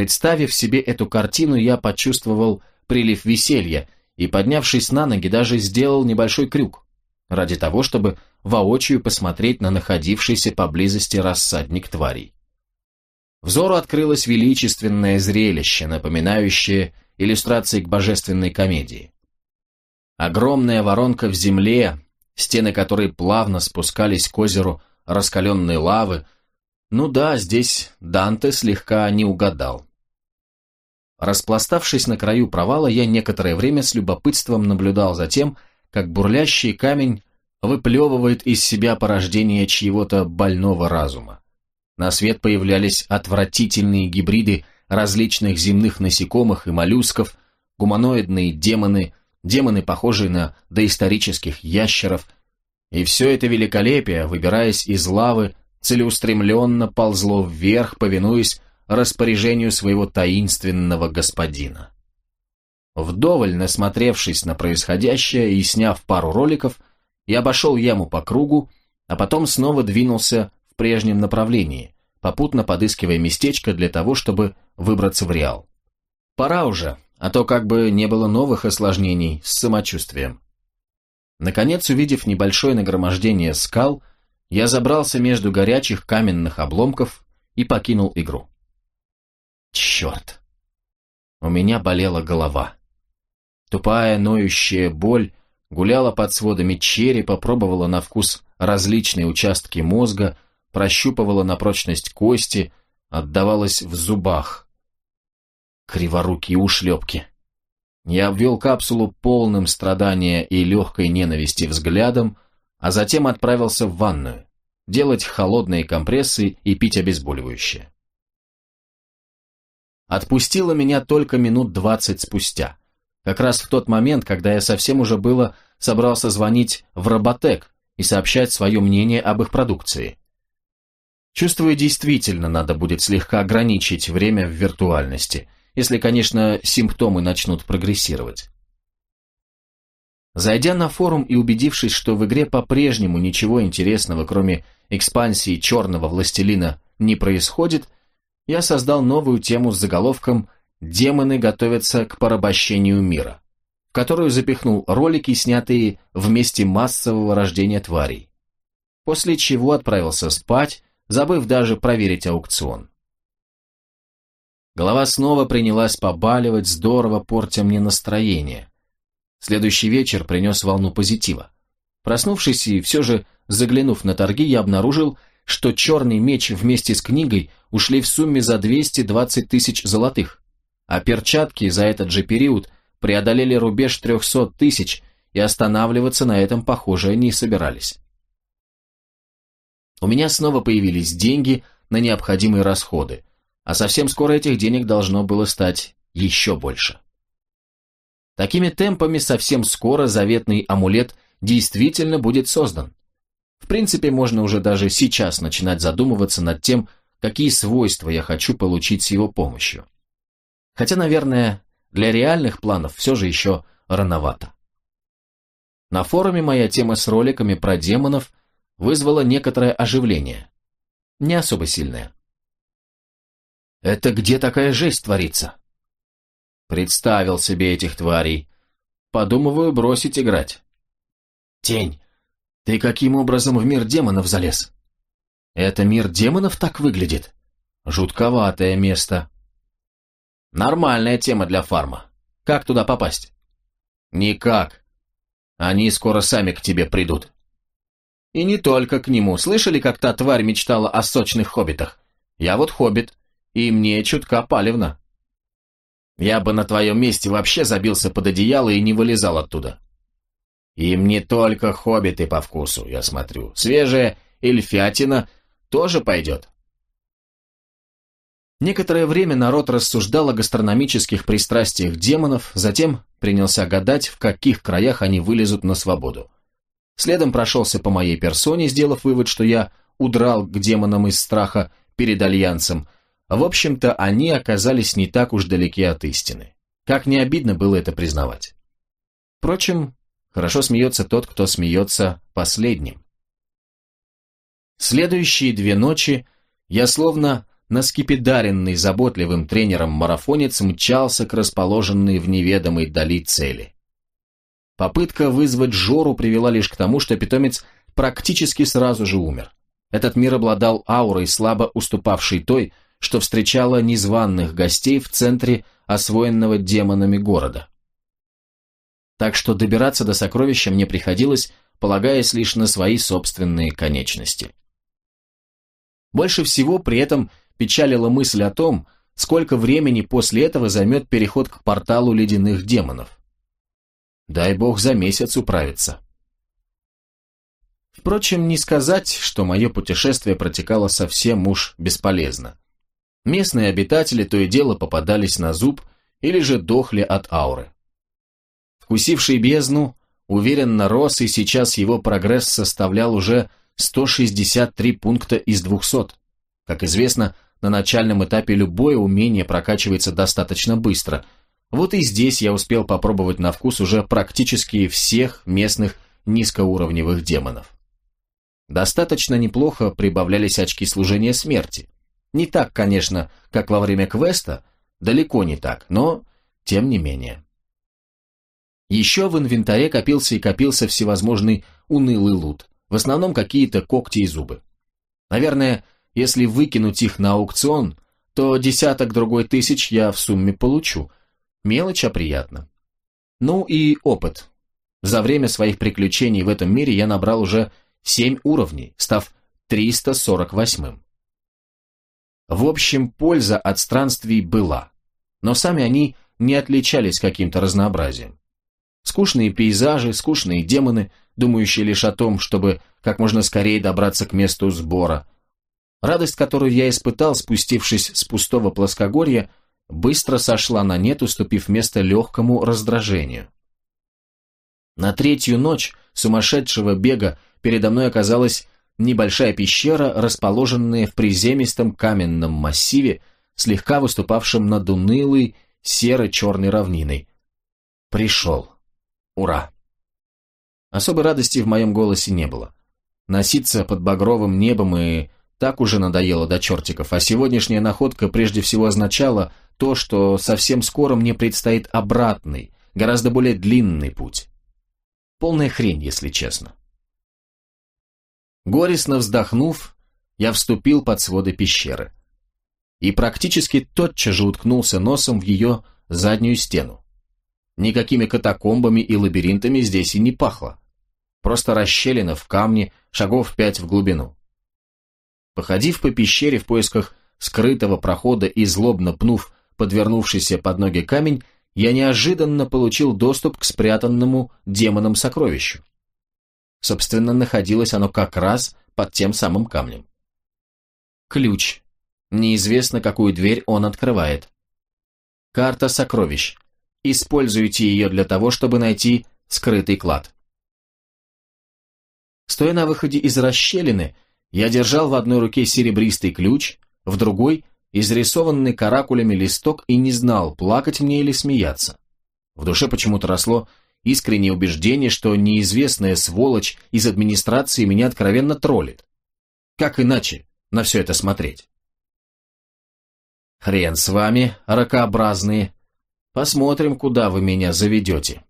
Представив себе эту картину, я почувствовал прилив веселья и, поднявшись на ноги, даже сделал небольшой крюк, ради того, чтобы воочию посмотреть на находившийся поблизости рассадник тварей. Взору открылось величественное зрелище, напоминающее иллюстрации к божественной комедии. Огромная воронка в земле, стены которой плавно спускались к озеру раскаленной лавы, ну да, здесь Данте слегка не угадал. Распластавшись на краю провала, я некоторое время с любопытством наблюдал за тем, как бурлящий камень выплевывает из себя порождение чьего-то больного разума. На свет появлялись отвратительные гибриды различных земных насекомых и моллюсков, гуманоидные демоны, демоны, похожие на доисторических ящеров, и все это великолепие, выбираясь из лавы, целеустремленно ползло вверх, повинуясь распоряжению своего таинственного господина. Вдоволь насмотревшись на происходящее и сняв пару роликов, я обошел яму по кругу, а потом снова двинулся в прежнем направлении, попутно подыскивая местечко для того, чтобы выбраться в Реал. Пора уже, а то как бы не было новых осложнений с самочувствием. Наконец, увидев небольшое нагромождение скал, я забрался между горячих каменных обломков и покинул игру. Черт! У меня болела голова. Тупая, ноющая боль гуляла под сводами черепа, пробовала на вкус различные участки мозга, прощупывала на прочность кости, отдавалась в зубах. Криворукие ушлепки. Я обвел капсулу полным страдания и легкой ненависти взглядом, а затем отправился в ванную, делать холодные компрессы и пить обезболивающее. Отпустила меня только минут двадцать спустя, как раз в тот момент, когда я совсем уже было собрался звонить в Роботек и сообщать свое мнение об их продукции. Чувствую, действительно надо будет слегка ограничить время в виртуальности, если, конечно, симптомы начнут прогрессировать. Зайдя на форум и убедившись, что в игре по-прежнему ничего интересного, кроме экспансии черного властелина, не происходит, я создал новую тему с заголовком «Демоны готовятся к порабощению мира», в которую запихнул ролики, снятые в месте массового рождения тварей. После чего отправился спать, забыв даже проверить аукцион. Голова снова принялась побаливать, здорово портя мне настроение. Следующий вечер принес волну позитива. Проснувшись и все же заглянув на торги, я обнаружил, что черный меч вместе с книгой ушли в сумме за 220 тысяч золотых, а перчатки за этот же период преодолели рубеж 300 тысяч и останавливаться на этом, похоже, не собирались. У меня снова появились деньги на необходимые расходы, а совсем скоро этих денег должно было стать еще больше. Такими темпами совсем скоро заветный амулет действительно будет создан. В принципе, можно уже даже сейчас начинать задумываться над тем, какие свойства я хочу получить с его помощью. Хотя, наверное, для реальных планов все же еще рановато. На форуме моя тема с роликами про демонов вызвала некоторое оживление. Не особо сильное. «Это где такая жесть творится?» Представил себе этих тварей. Подумываю бросить играть. Тень, ты каким образом в мир демонов залез? Это мир демонов так выглядит? Жутковатое место. Нормальная тема для фарма. Как туда попасть? Никак. Они скоро сами к тебе придут. И не только к нему. Слышали, как та тварь мечтала о сочных хоббитах? Я вот хоббит, и мне чутка палевно. Я бы на твоем месте вообще забился под одеяло и не вылезал оттуда. Им не только хоббиты по вкусу, я смотрю. Свежая эльфятина тоже пойдет. Некоторое время народ рассуждал о гастрономических пристрастиях демонов, затем принялся гадать, в каких краях они вылезут на свободу. Следом прошелся по моей персоне, сделав вывод, что я удрал к демонам из страха перед Альянсом – в общем-то, они оказались не так уж далеки от истины. Как не обидно было это признавать. Впрочем, хорошо смеется тот, кто смеется последним. Следующие две ночи я словно наскипидаренный заботливым тренером марафонец мчался к расположенной в неведомой дали цели. Попытка вызвать Жору привела лишь к тому, что питомец практически сразу же умер. Этот мир обладал аурой, слабо уступавшей той, что встречала незваных гостей в центре освоенного демонами города. Так что добираться до сокровища мне приходилось, полагаясь лишь на свои собственные конечности. Больше всего при этом печалила мысль о том, сколько времени после этого займет переход к порталу ледяных демонов. Дай бог за месяц управиться. Впрочем, не сказать, что мое путешествие протекало совсем уж бесполезно. Местные обитатели то и дело попадались на зуб или же дохли от ауры. Вкусивший бездну, уверенно рос, и сейчас его прогресс составлял уже 163 пункта из 200. Как известно, на начальном этапе любое умение прокачивается достаточно быстро. Вот и здесь я успел попробовать на вкус уже практически всех местных низкоуровневых демонов. Достаточно неплохо прибавлялись очки служения смерти. Не так, конечно, как во время квеста, далеко не так, но тем не менее. Еще в инвентаре копился и копился всевозможный унылый лут, в основном какие-то когти и зубы. Наверное, если выкинуть их на аукцион, то десяток другой тысяч я в сумме получу. Мелочь, а приятно. Ну и опыт. За время своих приключений в этом мире я набрал уже 7 уровней, став 348-м. В общем, польза от странствий была, но сами они не отличались каким-то разнообразием. Скучные пейзажи, скучные демоны, думающие лишь о том, чтобы как можно скорее добраться к месту сбора – Радость, которую я испытал, спустившись с пустого плоскогорья, быстро сошла на нет, уступив место легкому раздражению. На третью ночь сумасшедшего бега передо мной оказалась небольшая пещера, расположенная в приземистом каменном массиве, слегка выступавшем над унылой серо-черной равниной. Пришел. Ура! Особой радости в моем голосе не было. Носиться под багровым небом и так уже надоело до чертиков, а сегодняшняя находка прежде всего означала то, что совсем скоро мне предстоит обратный, гораздо более длинный путь. Полная хрень, если честно. Горестно вздохнув, я вступил под своды пещеры и практически тотчас же уткнулся носом в ее заднюю стену. Никакими катакомбами и лабиринтами здесь и не пахло. Просто расщелина в камне, шагов пять в глубину. Походив по пещере в поисках скрытого прохода и злобно пнув подвернувшийся под ноги камень, я неожиданно получил доступ к спрятанному демоном сокровищу. Собственно, находилось оно как раз под тем самым камнем. Ключ. Неизвестно, какую дверь он открывает. Карта сокровищ. Используйте ее для того, чтобы найти скрытый клад. Стоя на выходе из расщелины, я держал в одной руке серебристый ключ, в другой – изрисованный каракулями листок и не знал, плакать мне или смеяться. В душе почему-то росло искреннее убеждение, что неизвестная сволочь из администрации меня откровенно троллит. Как иначе на все это смотреть? Хрен с вами, ракообразные. Посмотрим, куда вы меня заведете.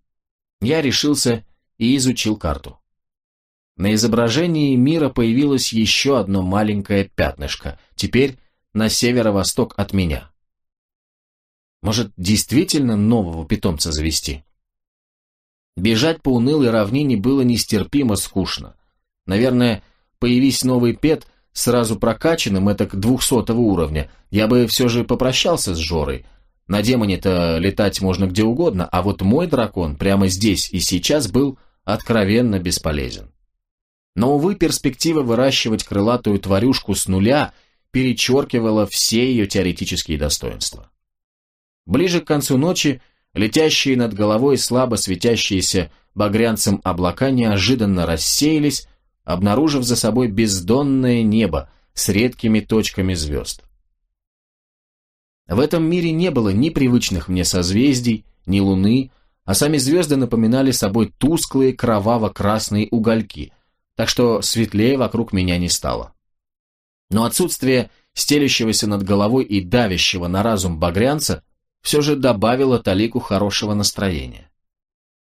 Я решился и изучил карту. На изображении мира появилось еще одно маленькое пятнышко, теперь на северо-восток от меня. Может, действительно нового питомца завести? Бежать по унылой равнине было нестерпимо скучно. Наверное, появись новый пет, сразу прокачанным, это к двухсотого уровня, я бы все же попрощался с Жорой. На демоне-то летать можно где угодно, а вот мой дракон прямо здесь и сейчас был откровенно бесполезен. Но, увы, перспектива выращивать крылатую тварюшку с нуля перечеркивала все ее теоретические достоинства. Ближе к концу ночи летящие над головой слабо светящиеся багрянцем облака неожиданно рассеялись, обнаружив за собой бездонное небо с редкими точками звезд. В этом мире не было ни привычных мне созвездий, ни луны, а сами звезды напоминали собой тусклые кроваво-красные угольки – так что светлее вокруг меня не стало. Но отсутствие стелющегося над головой и давящего на разум багрянца, все же добавило талику хорошего настроения.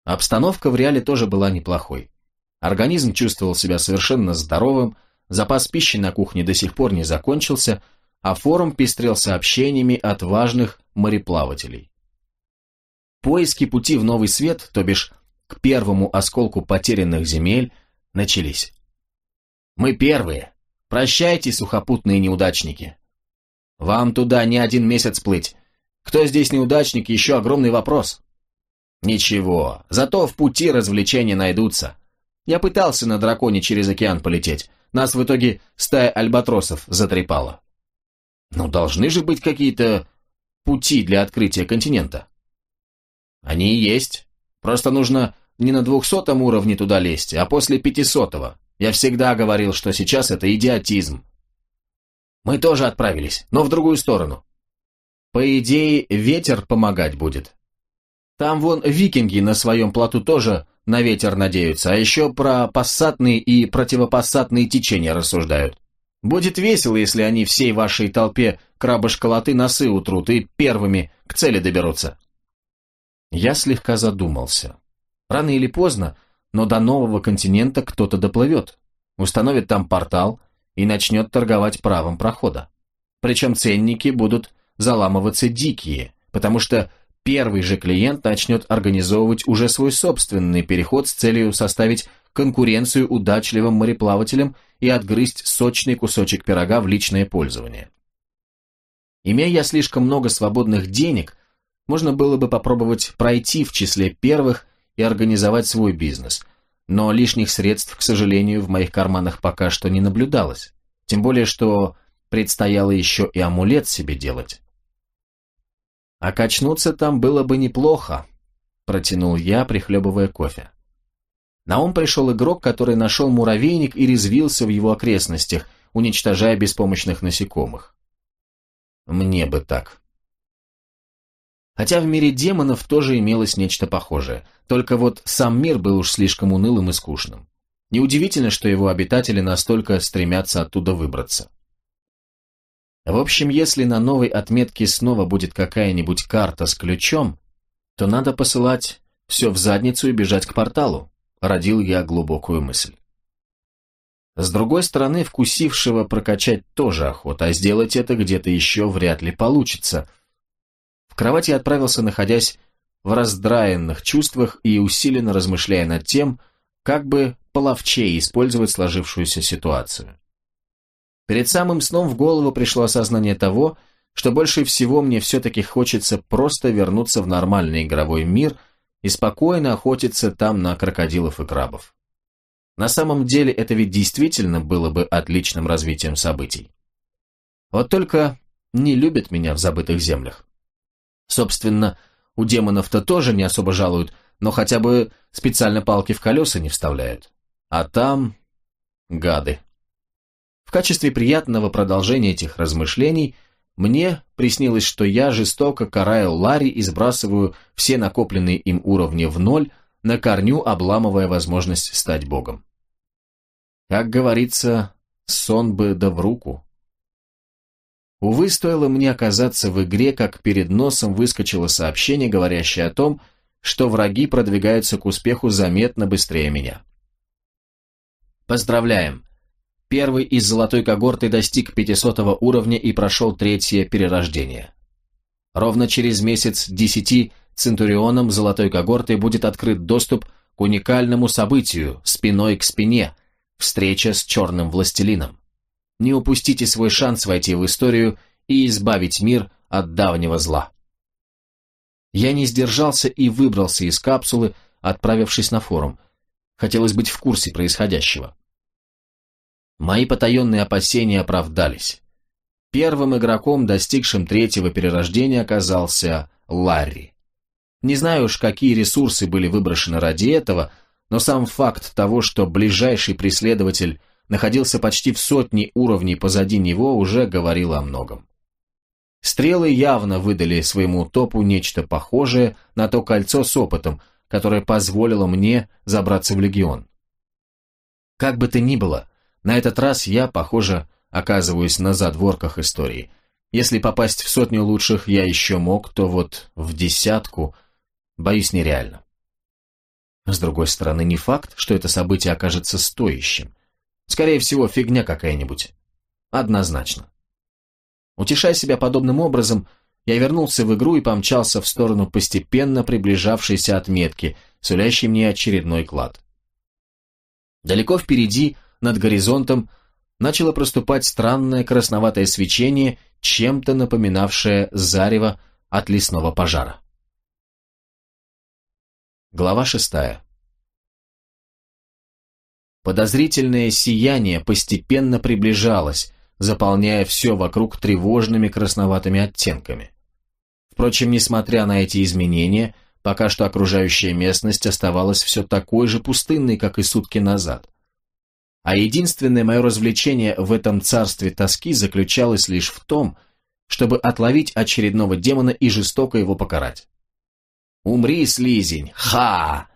Обстановка в реале тоже была неплохой. Организм чувствовал себя совершенно здоровым, запас пищи на кухне до сих пор не закончился, а форум пестрел сообщениями от важных мореплавателей. Поиски пути в новый свет, то бишь к первому осколку потерянных земель, начались. «Мы первые. Прощайте, сухопутные неудачники. Вам туда не один месяц плыть. Кто здесь неудачник, еще огромный вопрос». «Ничего, зато в пути развлечения найдутся. Я пытался на драконе через океан полететь. Нас в итоге стая альбатросов затрепала». «Ну, должны же быть какие-то пути для открытия континента». «Они и есть. Просто нужно не на двухсотом уровне туда лезть, а после пятисотого. Я всегда говорил, что сейчас это идиотизм. Мы тоже отправились, но в другую сторону. По идее, ветер помогать будет. Там вон викинги на своем плоту тоже на ветер надеются, а еще про пассатные и противопассатные течения рассуждают. Будет весело, если они всей вашей толпе крабы-школоты носы утрут и первыми к цели доберутся. Я слегка задумался. Рано или поздно, но до нового континента кто-то доплывет, установит там портал и начнет торговать правом прохода. Причем ценники будут заламываться дикие, потому что первый же клиент начнет организовывать уже свой собственный переход с целью составить конкуренцию удачливым мореплавателям и отгрызть сочный кусочек пирога в личное пользование. Имея слишком много свободных денег, можно было бы попробовать пройти в числе первых и организовать свой бизнес. Но лишних средств, к сожалению, в моих карманах пока что не наблюдалось. Тем более, что предстояло еще и амулет себе делать. А качнуться там было бы неплохо, протянул я, прихлебывая кофе. На ум пришел игрок, который нашел муравейник и резвился в его окрестностях, уничтожая беспомощных насекомых. Мне бы так. Хотя в мире демонов тоже имелось нечто похожее, только вот сам мир был уж слишком унылым и скучным. Неудивительно, что его обитатели настолько стремятся оттуда выбраться. В общем, если на новой отметке снова будет какая-нибудь карта с ключом, то надо посылать все в задницу и бежать к порталу, родил я глубокую мысль. С другой стороны, вкусившего прокачать тоже охота, а сделать это где-то еще вряд ли получится – кровать я отправился, находясь в раздраенных чувствах и усиленно размышляя над тем, как бы половчее использовать сложившуюся ситуацию. Перед самым сном в голову пришло осознание того, что больше всего мне все-таки хочется просто вернуться в нормальный игровой мир и спокойно охотиться там на крокодилов и крабов. На самом деле это ведь действительно было бы отличным развитием событий. Вот только не любят меня в забытых землях. Собственно, у демонов-то тоже не особо жалуют, но хотя бы специально палки в колеса не вставляют. А там... гады. В качестве приятного продолжения этих размышлений мне приснилось, что я жестоко караю Ларри и сбрасываю все накопленные им уровни в ноль, на корню обламывая возможность стать богом. Как говорится, сон бы да в руку. Увы, стоило мне оказаться в игре, как перед носом выскочило сообщение, говорящее о том, что враги продвигаются к успеху заметно быстрее меня. Поздравляем! Первый из золотой когорты достиг 500 уровня и прошел третье перерождение. Ровно через месяц десяти центурионам золотой когорты будет открыт доступ к уникальному событию «Спиной к спине» – встреча с черным властелином. Не упустите свой шанс войти в историю и избавить мир от давнего зла. Я не сдержался и выбрался из капсулы, отправившись на форум. Хотелось быть в курсе происходящего. Мои потаенные опасения оправдались. Первым игроком, достигшим третьего перерождения, оказался Ларри. Не знаю уж, какие ресурсы были выброшены ради этого, но сам факт того, что ближайший преследователь находился почти в сотне уровней позади него, уже говорил о многом. Стрелы явно выдали своему топу нечто похожее на то кольцо с опытом, которое позволило мне забраться в легион. Как бы то ни было, на этот раз я, похоже, оказываюсь на задворках истории. Если попасть в сотню лучших я еще мог, то вот в десятку, боюсь, нереально. С другой стороны, не факт, что это событие окажется стоящим. Скорее всего, фигня какая-нибудь. Однозначно. Утешая себя подобным образом, я вернулся в игру и помчался в сторону постепенно приближавшейся отметки, сулящей мне очередной клад. Далеко впереди, над горизонтом, начало проступать странное красноватое свечение, чем-то напоминавшее зарево от лесного пожара. Глава шестая. Подозрительное сияние постепенно приближалось, заполняя все вокруг тревожными красноватыми оттенками. Впрочем, несмотря на эти изменения, пока что окружающая местность оставалась все такой же пустынной, как и сутки назад. А единственное мое развлечение в этом царстве тоски заключалось лишь в том, чтобы отловить очередного демона и жестоко его покарать. «Умри, слизень! Ха!»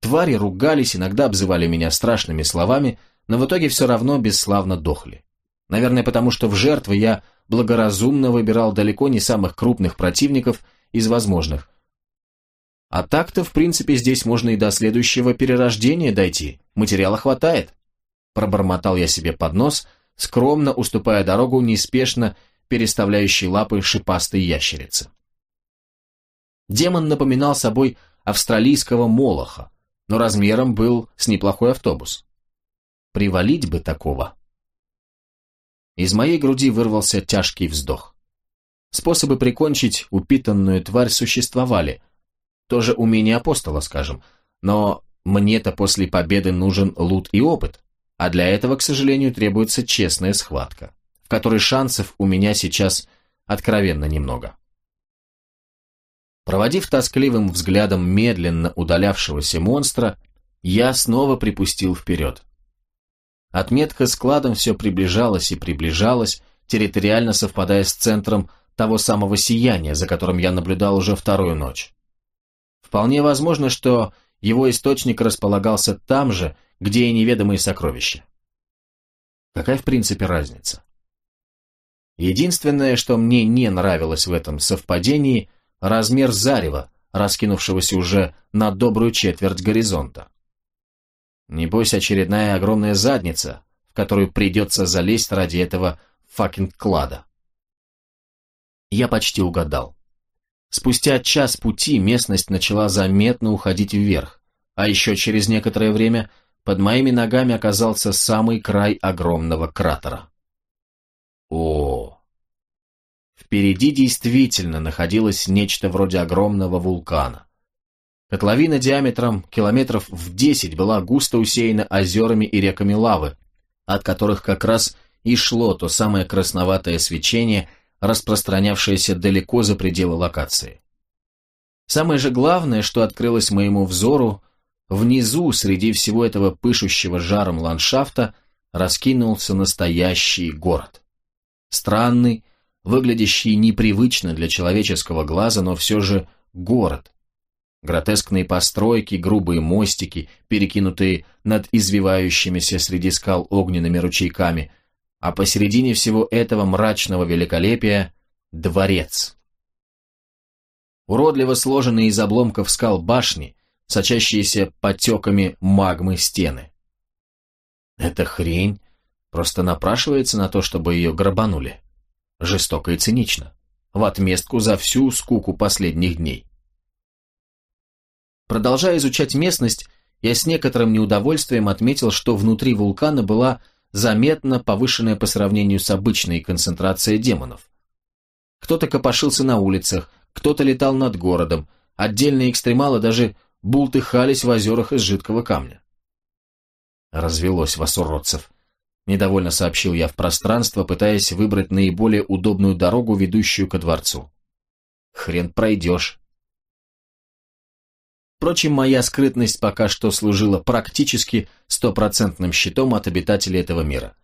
Твари ругались, иногда обзывали меня страшными словами, но в итоге все равно бесславно дохли. Наверное, потому что в жертвы я благоразумно выбирал далеко не самых крупных противников из возможных. А так-то, в принципе, здесь можно и до следующего перерождения дойти, материала хватает. Пробормотал я себе под нос, скромно уступая дорогу неспешно переставляющей лапы шипастой ящерицы. Демон напоминал собой австралийского молоха, но размером был с неплохой автобус. Привалить бы такого. Из моей груди вырвался тяжкий вздох. Способы прикончить упитанную тварь существовали. Тоже умение апостола, скажем. Но мне-то после победы нужен лут и опыт. А для этого, к сожалению, требуется честная схватка, в которой шансов у меня сейчас откровенно немного. Проводив тоскливым взглядом медленно удалявшегося монстра, я снова припустил вперед. Отметка с кладом все приближалась и приближалась, территориально совпадая с центром того самого сияния, за которым я наблюдал уже вторую ночь. Вполне возможно, что его источник располагался там же, где и неведомые сокровища. Какая в принципе разница? Единственное, что мне не нравилось в этом совпадении – размер зарева, раскинувшегося уже на добрую четверть горизонта. Небось, очередная огромная задница, в которую придется залезть ради этого fucking клада. Я почти угадал. Спустя час пути местность начала заметно уходить вверх, а еще через некоторое время под моими ногами оказался самый край огромного кратера. О, Впереди действительно находилось нечто вроде огромного вулкана. Котловина диаметром километров в 10 была густо усеяна озерами и реками лавы, от которых как раз и шло то самое красноватое свечение, распространявшееся далеко за пределы локации. Самое же главное, что открылось моему взору, внизу, среди всего этого пышущего жаром ландшафта, раскинулся настоящий город. Странный, выглядящий непривычно для человеческого глаза, но все же город. Гротескные постройки, грубые мостики, перекинутые над извивающимися среди скал огненными ручейками, а посередине всего этого мрачного великолепия – дворец. Уродливо сложенные из обломков скал башни, сочащиеся потеками магмы стены. Эта хрень просто напрашивается на то, чтобы ее грабанули жестоко и цинично, в отместку за всю скуку последних дней. Продолжая изучать местность, я с некоторым неудовольствием отметил, что внутри вулкана была заметно повышенная по сравнению с обычной концентрацией демонов. Кто-то копошился на улицах, кто-то летал над городом, отдельные экстремалы даже бултыхались в озерах из жидкого камня. Развелось вас, уродцев. Недовольно сообщил я в пространство, пытаясь выбрать наиболее удобную дорогу, ведущую ко дворцу. Хрен пройдешь. Впрочем, моя скрытность пока что служила практически стопроцентным щитом от обитателей этого мира.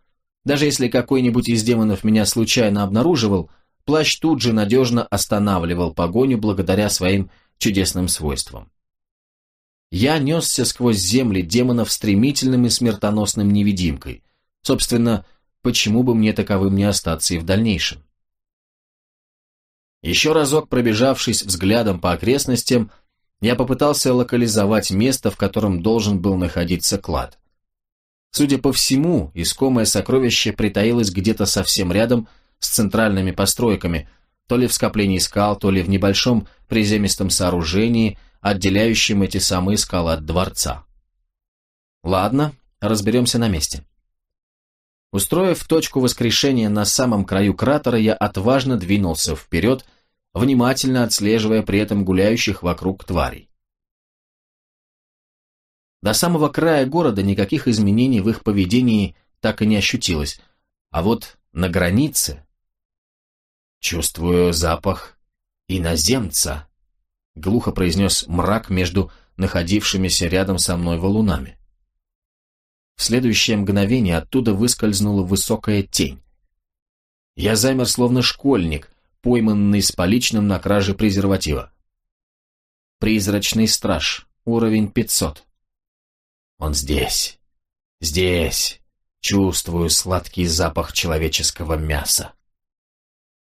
Даже если какой-нибудь из демонов меня случайно обнаруживал, плащ тут же надежно останавливал погоню благодаря своим чудесным свойствам. Я несся сквозь земли демонов стремительным и смертоносным невидимкой, Собственно, почему бы мне таковым не остаться и в дальнейшем? Еще разок пробежавшись взглядом по окрестностям, я попытался локализовать место, в котором должен был находиться клад. Судя по всему, искомое сокровище притаилось где-то совсем рядом с центральными постройками, то ли в скоплении скал, то ли в небольшом приземистом сооружении, отделяющем эти самые скалы от дворца. Ладно, разберемся на месте. Устроив точку воскрешения на самом краю кратера, я отважно двинулся вперед, внимательно отслеживая при этом гуляющих вокруг тварей. До самого края города никаких изменений в их поведении так и не ощутилось, а вот на границе... «Чувствую запах иноземца», — глухо произнес мрак между находившимися рядом со мной валунами. В следующее мгновение оттуда выскользнула высокая тень. Я замер, словно школьник, пойманный с поличным на краже презерватива. Призрачный страж, уровень 500. Он здесь, здесь. Чувствую сладкий запах человеческого мяса.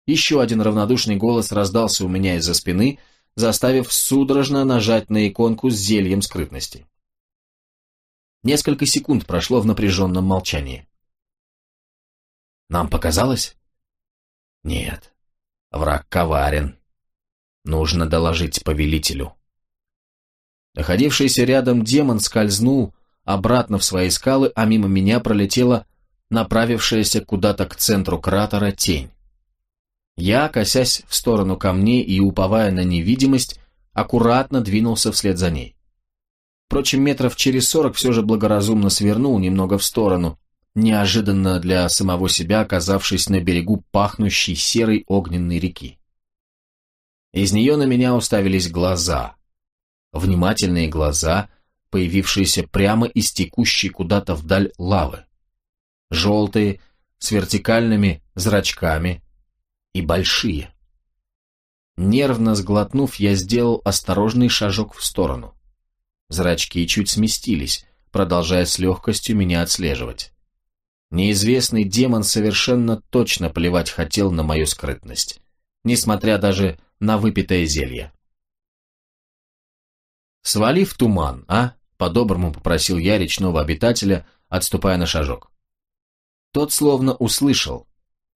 Еще один равнодушный голос раздался у меня из-за спины, заставив судорожно нажать на иконку с зельем скрытности. Несколько секунд прошло в напряженном молчании. «Нам показалось?» «Нет. Враг коварен. Нужно доложить повелителю». Находившийся рядом демон скользнул обратно в свои скалы, а мимо меня пролетела направившаяся куда-то к центру кратера тень. Я, косясь в сторону камней и уповая на невидимость, аккуратно двинулся вслед за ней. Впрочем, метров через сорок все же благоразумно свернул немного в сторону, неожиданно для самого себя оказавшись на берегу пахнущей серой огненной реки. Из нее на меня уставились глаза. Внимательные глаза, появившиеся прямо из текущей куда-то вдаль лавы. Желтые, с вертикальными зрачками и большие. Нервно сглотнув, я сделал осторожный шажок в сторону. Зрачки чуть сместились, продолжая с легкостью меня отслеживать. Неизвестный демон совершенно точно плевать хотел на мою скрытность, несмотря даже на выпитое зелье. «Свали в туман, а?» — по-доброму попросил я речного обитателя, отступая на шажок. Тот словно услышал.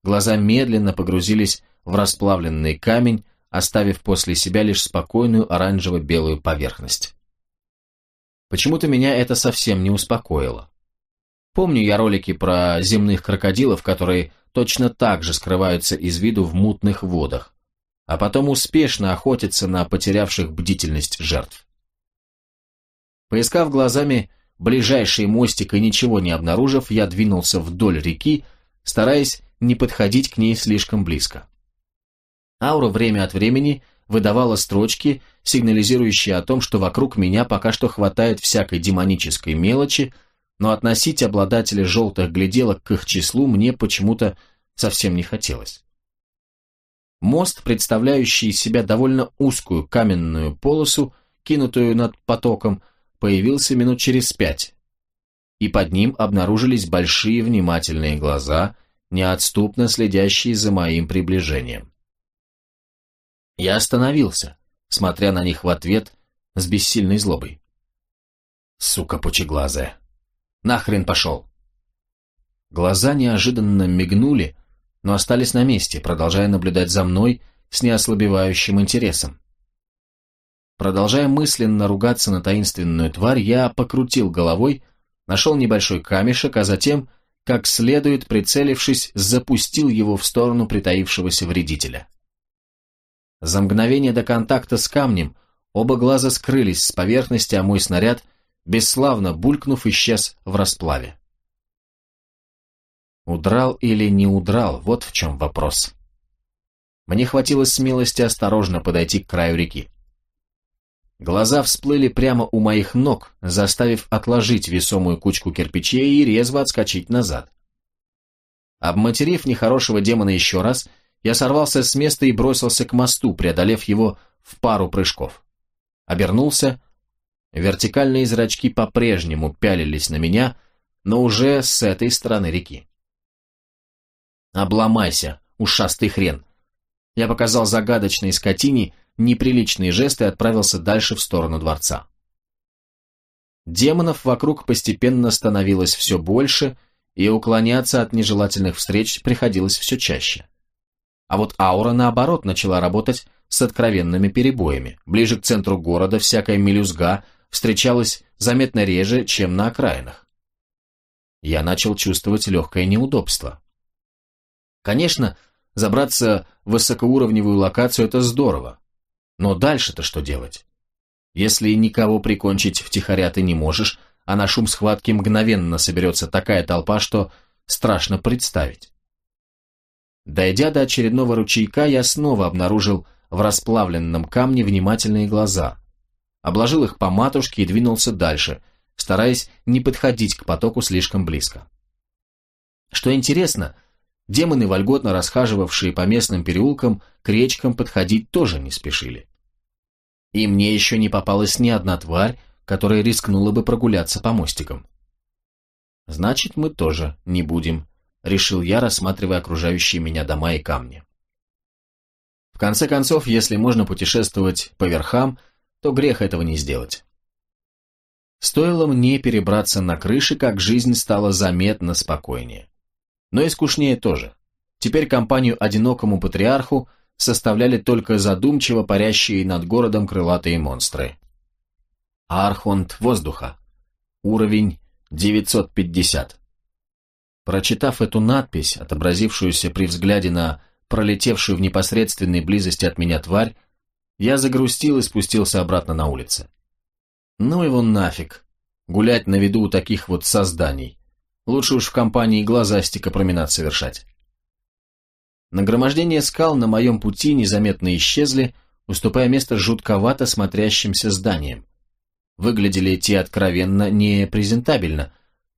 Глаза медленно погрузились в расплавленный камень, оставив после себя лишь спокойную оранжево-белую поверхность. Почему-то меня это совсем не успокоило. Помню я ролики про земных крокодилов, которые точно так же скрываются из виду в мутных водах, а потом успешно охотятся на потерявших бдительность жертв. Поискав глазами ближайший мостик и ничего не обнаружив, я двинулся вдоль реки, стараясь не подходить к ней слишком близко. Аура время от времени выдавала строчки, сигнализирующие о том, что вокруг меня пока что хватает всякой демонической мелочи, но относить обладателя желтых гляделок к их числу мне почему-то совсем не хотелось. Мост, представляющий из себя довольно узкую каменную полосу, кинутую над потоком, появился минут через пять, и под ним обнаружились большие внимательные глаза, неотступно следящие за моим приближением. Я остановился, смотря на них в ответ с бессильной злобой. Сука пучеглазая. Нахрен пошел. Глаза неожиданно мигнули, но остались на месте, продолжая наблюдать за мной с неослабевающим интересом. Продолжая мысленно ругаться на таинственную тварь, я покрутил головой, нашел небольшой камешек, а затем, как следует прицелившись, запустил его в сторону притаившегося вредителя. За мгновение до контакта с камнем оба глаза скрылись с поверхности, а мой снаряд, бесславно булькнув, исчез в расплаве. Удрал или не удрал, вот в чем вопрос. Мне хватило смелости осторожно подойти к краю реки. Глаза всплыли прямо у моих ног, заставив отложить весомую кучку кирпичей и резво отскочить назад. Обматерив нехорошего демона еще раз, я сорвался с места и бросился к мосту, преодолев его в пару прыжков. Обернулся. Вертикальные зрачки по-прежнему пялились на меня, но уже с этой стороны реки. «Обломайся, ушастый хрен!» Я показал загадочной скотине неприличные жесты и отправился дальше в сторону дворца. Демонов вокруг постепенно становилось все больше, и уклоняться от нежелательных встреч приходилось все чаще. А вот аура, наоборот, начала работать с откровенными перебоями. Ближе к центру города всякая мелюзга встречалась заметно реже, чем на окраинах. Я начал чувствовать легкое неудобство. Конечно, забраться в высокоуровневую локацию – это здорово. Но дальше-то что делать? Если никого прикончить втихаря ты не можешь, а на шум схватки мгновенно соберется такая толпа, что страшно представить. Дойдя до очередного ручейка, я снова обнаружил в расплавленном камне внимательные глаза. Обложил их по матушке и двинулся дальше, стараясь не подходить к потоку слишком близко. Что интересно, демоны, вольготно расхаживавшие по местным переулкам, к речкам подходить тоже не спешили. И мне еще не попалась ни одна тварь, которая рискнула бы прогуляться по мостикам. Значит, мы тоже не будем, решил я, рассматривая окружающие меня дома и камни. В конце концов, если можно путешествовать по верхам, то грех этого не сделать. Стоило мне перебраться на крыши, как жизнь стала заметно спокойнее. Но и скучнее тоже. Теперь компанию одинокому патриарху составляли только задумчиво парящие над городом крылатые монстры. Архонт воздуха. Уровень 950. Прочитав эту надпись, отобразившуюся при взгляде на пролетевшую в непосредственной близости от меня тварь, я загрустил и спустился обратно на улицы. Ну его нафиг, гулять на виду у таких вот созданий. Лучше уж в компании глазастика променад совершать. Нагромождение скал на моем пути незаметно исчезли, уступая место жутковато смотрящимся зданиям. Выглядели те откровенно непрезентабельно,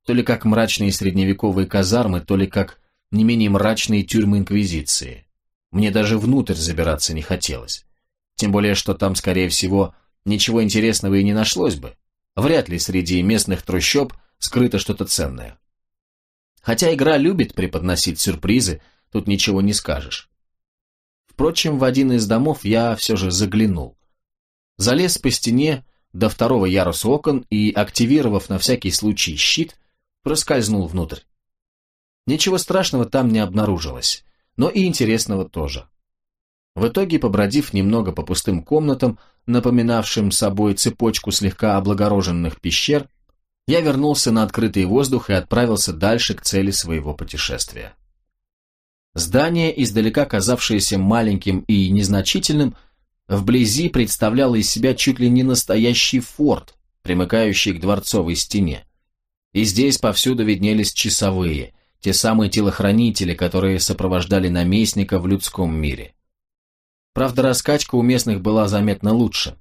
то ли как мрачные средневековые казармы, то ли как не менее мрачные тюрьмы Инквизиции. Мне даже внутрь забираться не хотелось. Тем более, что там, скорее всего, ничего интересного и не нашлось бы. Вряд ли среди местных трущоб скрыто что-то ценное. Хотя игра любит преподносить сюрпризы, тут ничего не скажешь. Впрочем, в один из домов я все же заглянул. Залез по стене до второго яруса окон и, активировав на всякий случай щит, проскользнул внутрь. Ничего страшного там не обнаружилось, но и интересного тоже. В итоге, побродив немного по пустым комнатам, напоминавшим собой цепочку слегка облагороженных пещер, я вернулся на открытый воздух и отправился дальше к цели своего путешествия. Здание, издалека казавшееся маленьким и незначительным, вблизи представляло из себя чуть ли не настоящий форт, примыкающий к дворцовой стене. И здесь повсюду виднелись часовые, те самые телохранители, которые сопровождали наместника в людском мире. Правда, раскачка у местных была заметно лучше.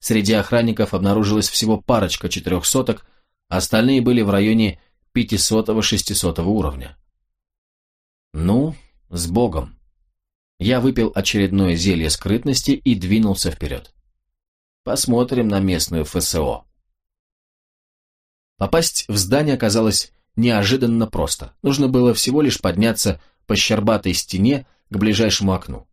Среди охранников обнаружилась всего парочка четырехсоток, остальные были в районе 500-600 уровня. Ну, с Богом. Я выпил очередное зелье скрытности и двинулся вперед. Посмотрим на местную ФСО. Попасть в здание оказалось неожиданно просто. Нужно было всего лишь подняться по щербатой стене к ближайшему окну.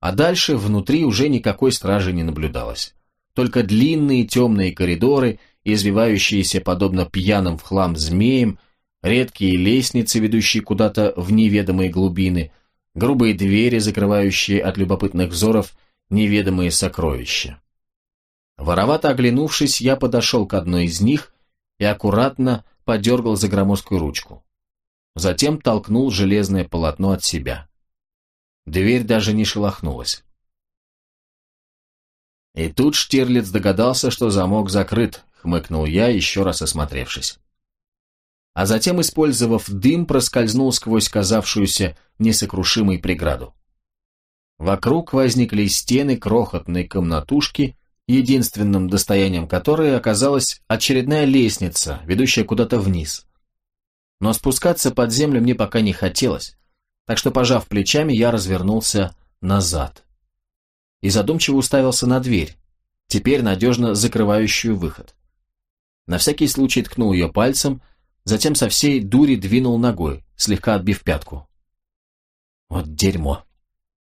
А дальше внутри уже никакой стражи не наблюдалось. Только длинные темные коридоры, извивающиеся подобно пьяным в хлам змеям, редкие лестницы, ведущие куда-то в неведомые глубины, грубые двери, закрывающие от любопытных взоров неведомые сокровища. Воровато оглянувшись, я подошел к одной из них и аккуратно подергал за громоздкую ручку. Затем толкнул железное полотно от себя. Дверь даже не шелохнулась. И тут Штирлиц догадался, что замок закрыт, хмыкнул я, еще раз осмотревшись. А затем, использовав дым, проскользнул сквозь казавшуюся несокрушимой преграду. Вокруг возникли стены крохотной комнатушки, единственным достоянием которой оказалась очередная лестница, ведущая куда-то вниз. Но спускаться под землю мне пока не хотелось, так что, пожав плечами, я развернулся назад. И задумчиво уставился на дверь, теперь надежно закрывающую выход. На всякий случай ткнул ее пальцем, затем со всей дури двинул ногой, слегка отбив пятку. Вот дерьмо.